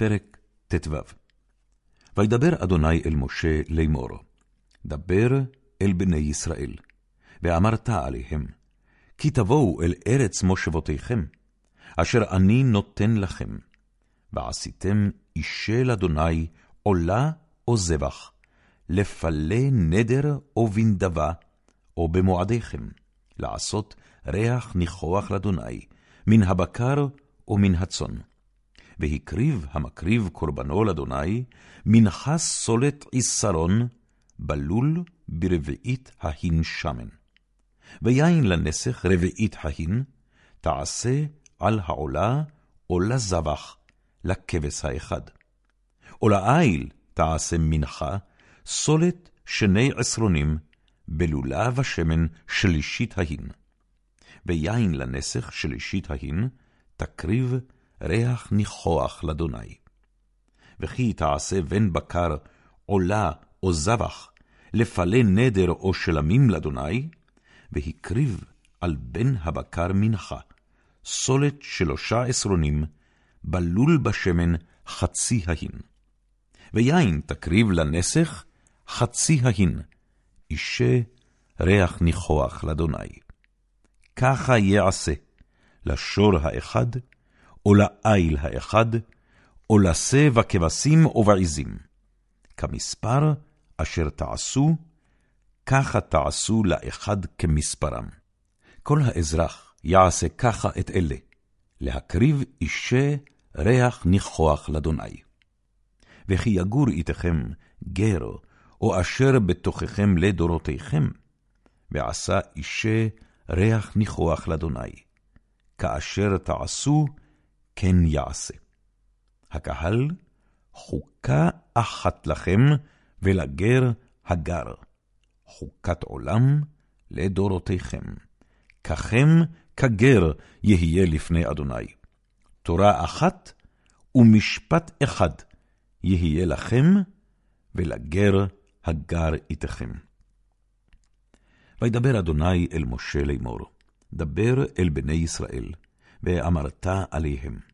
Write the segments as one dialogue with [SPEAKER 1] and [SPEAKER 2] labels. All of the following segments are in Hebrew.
[SPEAKER 1] פרק ט"ו וידבר אדוני אל משה לאמור, דבר אל בני ישראל, ואמרת עליהם, כי תבואו אל ארץ מושבותיכם, אשר אני נותן לכם, ועשיתם אישה לאדוני עולה או זבח, לפלה נדר או בנדבה, או במועדיכם, לעשות ריח ניחוח לאדוני, מן הבקר או מן הצאן. והקריב המקריב קורבנו לאדוני, מנחה סולת עשרון, בלול ברביעית ההין שמן. ויין לנסך רביעית ההין, תעשה על העולה או לזבח, לכבש האחד. או לעיל תעשה מנחה, סולת שני עשרונים, בלולה ושמן שלישית ההין. ויין לנסך שלישית ההין, תקריב ריח ניחוח לאדוני. וכי תעשה בן בקר עולה או זבח, לפלה נדר או שלמים לאדוני, והקריב על בן הבקר מנחה, סולת שלושה עשרונים, בלול בשמן חצי ההין. ויין תקריב לנסך חצי ההין, אישה ריח ניחוח לאדוני. ככה יעשה לשור האחד, או לאיל האחד, או לשה בכבשים או בעזים. כמספר אשר תעשו, ככה תעשו לאחד כמספרם. כל האזרח יעשה ככה את אלה, להקריב אישה ריח ניחוח לאדוני. וכי יגור איתכם גר, או אשר בתוככם לדורותיכם, ועשה אישה ריח ניחוח לאדוני. כאשר תעשו, כן יעשה. הקהל, חוקה אחת לכם, ולגר הגר. חוקת עולם לדורותיכם. ככם כגר יהיה לפני אדוני. תורה אחת ומשפט אחד יהיה לכם, ולגר הגר איתכם. וידבר אדוני אל משה לאמור, דבר אל בני ישראל, ואמרת עליהם.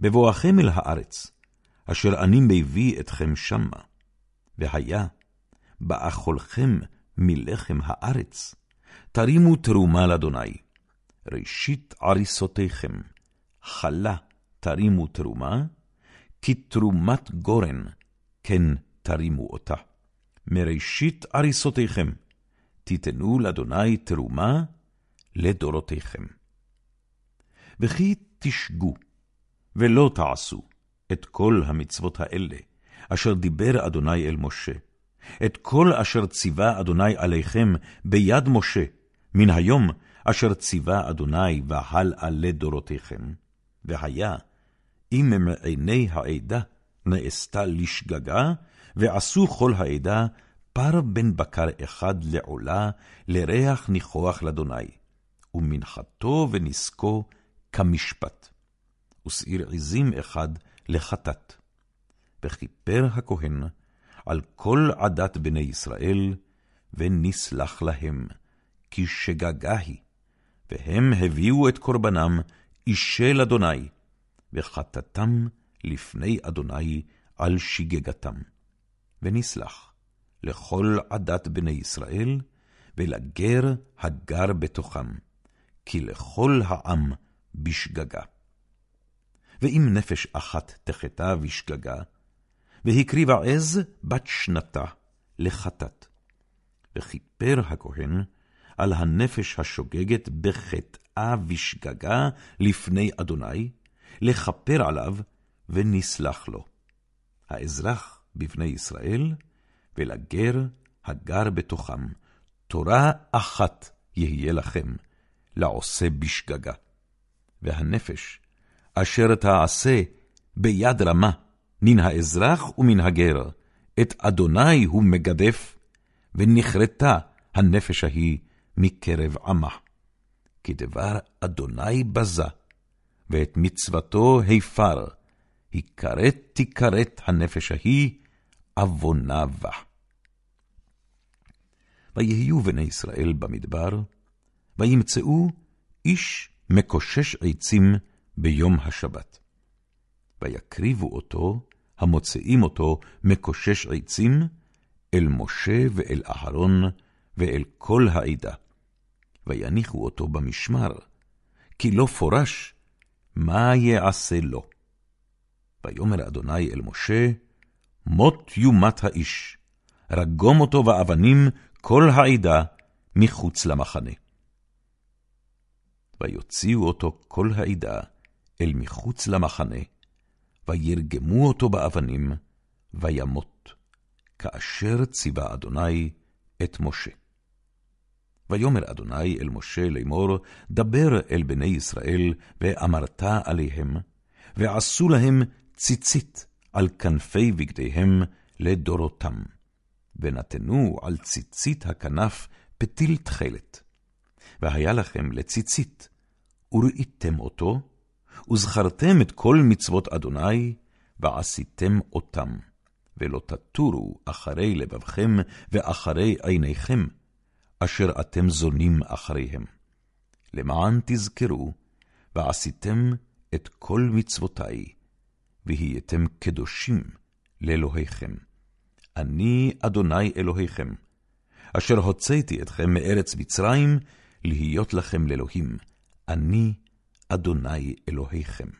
[SPEAKER 1] בבואכם אל הארץ, אשר אני מביא אתכם שמה, והיה, באכולכם מלחם הארץ, תרימו תרומה לאדוני, ראשית עריסותיכם, חלה תרימו תרומה, כי תרומת גורן, כן תרימו אותה. מראשית עריסותיכם, תיתנו לאדוני תרומה לדורותיכם. וכי תשגו, ולא תעשו את כל המצוות האלה, אשר דיבר אדוני אל משה, את כל אשר ציווה אדוני עליכם ביד משה, מן היום אשר ציווה אדוני והלאה לדורותיכם. והיה, אם מעיני העדה נעשתה לשגגה, ועשו כל העדה פר בן בקר אחד לעולה, לריח ניחוח לאדוני, ומנחתו ונזקו כמשפט. ושעיר עזים אחד לחטאת. וכיפר הכהן על כל עדת בני ישראל, ונסלח להם, כי שגגה היא, והם הביאו את קורבנם אישל אדוני, וחטאתם לפני אדוני על שגגתם. ונסלח לכל עדת בני ישראל, ולגר הגר בתוכם, כי לכל העם בשגגה. ואם נפש אחת תחטא בשגגה, והקריבה עז בת שנתה לחטאת. וכיפר הכהן על הנפש השוגגת בחטאה בשגגה לפני אדוני, לכפר עליו, ונסלח לו. האזרח בבני ישראל, ולגר הגר בתוכם, תורה אחת יהיה לכם, לעושה בשגגה. והנפש אשר תעשה ביד רמה, מן האזרח ומן הגר, את אדוני הוא מגדף, ונכרתה הנפש ההיא מקרב עמה. כי דבר אדוני בזה, ואת מצוותו הפר, הכרת תכרת הנפש ההיא, עוונה בה. ויהיו בני ישראל במדבר, וימצאו איש מקושש עצים ביום השבת. ויקריבו אותו, המוצאים אותו מקושש עצים, אל משה ואל אהרון ואל כל העדה. ויניחו אותו במשמר, כי לא פורש, מה יעשה לו? ויאמר אדוני אל משה, מות יומת האיש, רגום אותו באבנים כל העדה מחוץ למחנה. ויוציאו אותו כל העדה אל מחוץ למחנה, וירגמו אותו באבנים, וימות, כאשר ציווה אדוני את משה. ויאמר אדוני אל משה לאמור, דבר אל בני ישראל, ואמרת עליהם, ועשו להם ציצית על כנפי בגדיהם לדורותם. ונתנו על ציצית הכנף פתיל תכלת. והיה לכם לציצית, וראיתם אותו, וזכרתם את כל מצוות אדוני, ועשיתם אותם, ולא תטורו אחרי לבבכם ואחרי עיניכם, אשר אתם זונים אחריהם. למען תזכרו, ועשיתם את כל מצוותי, והייתם קדושים לאלוהיכם. אני אדוני אלוהיכם, אשר הוצאתי אתכם מארץ מצרים, להיות לכם לאלוהים. אני אדוני אלוהיכם.